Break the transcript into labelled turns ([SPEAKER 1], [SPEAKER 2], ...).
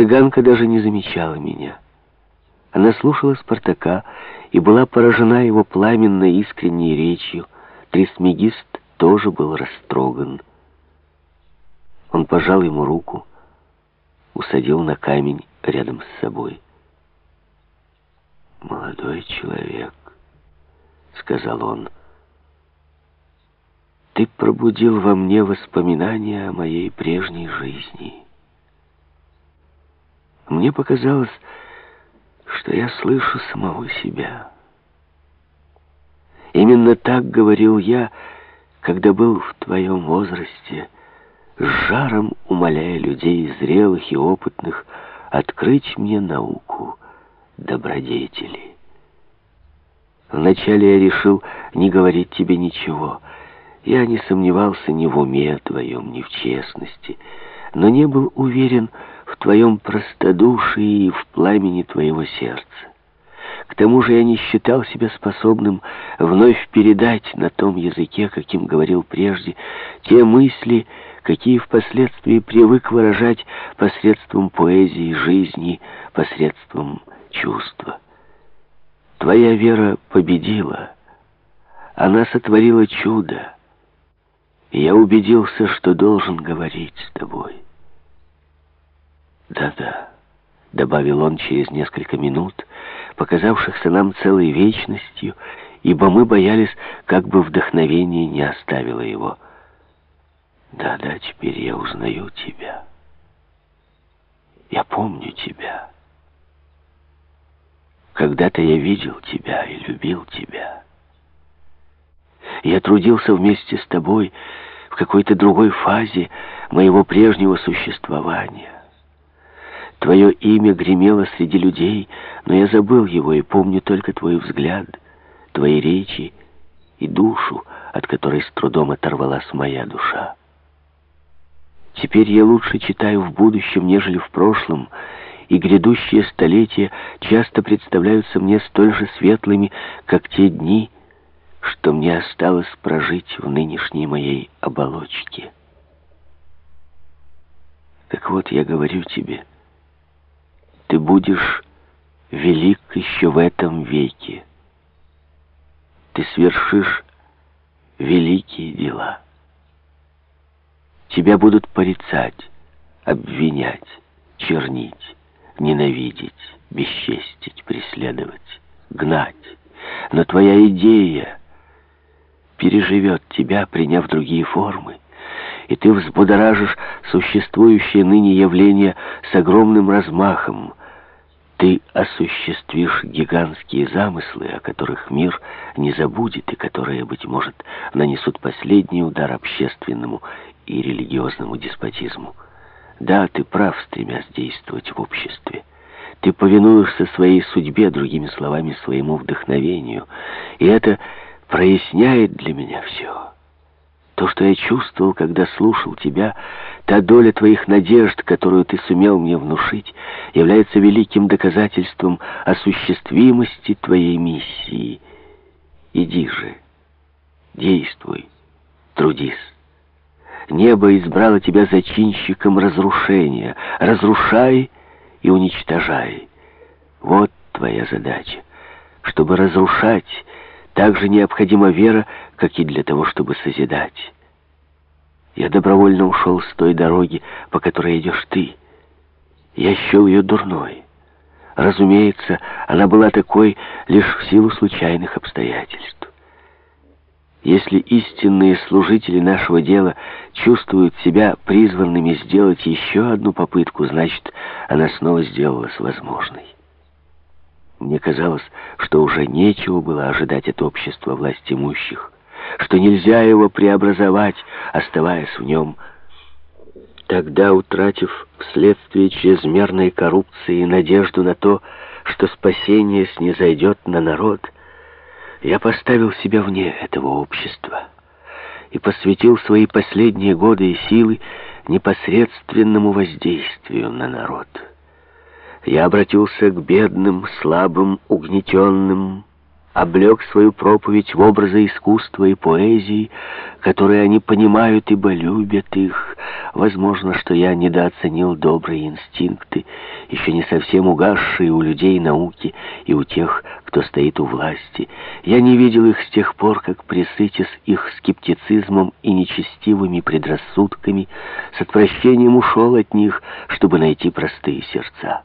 [SPEAKER 1] Цыганка даже не замечала меня. Она слушала Спартака и была поражена его пламенной искренней речью. Трисмегист тоже был растроган. Он пожал ему руку, усадил на камень рядом с собой. «Молодой человек», — сказал он, — «ты пробудил во мне воспоминания о моей прежней жизни. Мне показалось, что я слышу самого себя. Именно так говорил я, когда был в твоем возрасте, с жаром умоляя людей зрелых и опытных открыть мне науку добродетели. Вначале я решил не говорить тебе ничего. Я не сомневался ни в уме твоем, ни в честности, но не был уверен в твоем простодушии и в пламени твоего сердца. К тому же я не считал себя способным вновь передать на том языке, каким говорил прежде, те мысли, какие впоследствии привык выражать посредством поэзии жизни, посредством чувства. Твоя вера победила. Она сотворила чудо. И я убедился, что должен говорить с тобой. «Да-да», — добавил он через несколько минут, показавшихся нам целой вечностью, ибо мы боялись, как бы вдохновение не оставило его. «Да-да, теперь я узнаю тебя. Я помню тебя. Когда-то я видел тебя и любил тебя. Я трудился вместе с тобой в какой-то другой фазе моего прежнего существования». Твое имя гремело среди людей, но я забыл его и помню только твой взгляд, твои речи и душу, от которой с трудом оторвалась моя душа. Теперь я лучше читаю в будущем, нежели в прошлом, и грядущие столетия часто представляются мне столь же светлыми, как те дни, что мне осталось прожить в нынешней моей оболочке. Так вот, я говорю тебе — ты будешь велик еще в этом веке. Ты свершишь великие дела. Тебя будут порицать, обвинять, чернить, ненавидеть, бесчестить, преследовать, гнать. Но твоя идея переживет тебя, приняв другие формы, и ты взбудоражишь существующее ныне явление с огромным размахом, ты осуществишь гигантские замыслы, о которых мир не забудет и которые, быть может, нанесут последний удар общественному и религиозному деспотизму. Да, ты прав, стремясь действовать в обществе. Ты повинуешься своей судьбе, другими словами, своему вдохновению. И это проясняет для меня все. То, что я чувствовал, когда слушал тебя, та доля твоих надежд, которую ты сумел мне внушить, является великим доказательством осуществимости твоей миссии. Иди же, действуй, трудись. Небо избрало тебя зачинщиком разрушения. Разрушай и уничтожай. Вот твоя задача. Чтобы разрушать, также необходима вера, как и для того, чтобы созидать. Я добровольно ушел с той дороги, по которой идешь ты. Я счел ее дурной. Разумеется, она была такой лишь в силу случайных обстоятельств. Если истинные служители нашего дела чувствуют себя призванными сделать еще одну попытку, значит, она снова сделалась возможной. Мне казалось, что уже нечего было ожидать от общества власть имущих, что нельзя его преобразовать, оставаясь в нем. Тогда, утратив вследствие чрезмерной коррупции надежду на то, что спасение снизойдет на народ, я поставил себя вне этого общества и посвятил свои последние годы и силы непосредственному воздействию на народ. Я обратился к бедным, слабым, угнетенным, облег свою проповедь в образы искусства и поэзии, которые они понимают, ибо любят их. Возможно, что я недооценил добрые инстинкты, еще не совсем угасшие у людей науки и у тех, кто стоит у власти. Я не видел их с тех пор, как, присытясь их скептицизмом и нечестивыми предрассудками, с отвращением ушел от них, чтобы найти простые сердца.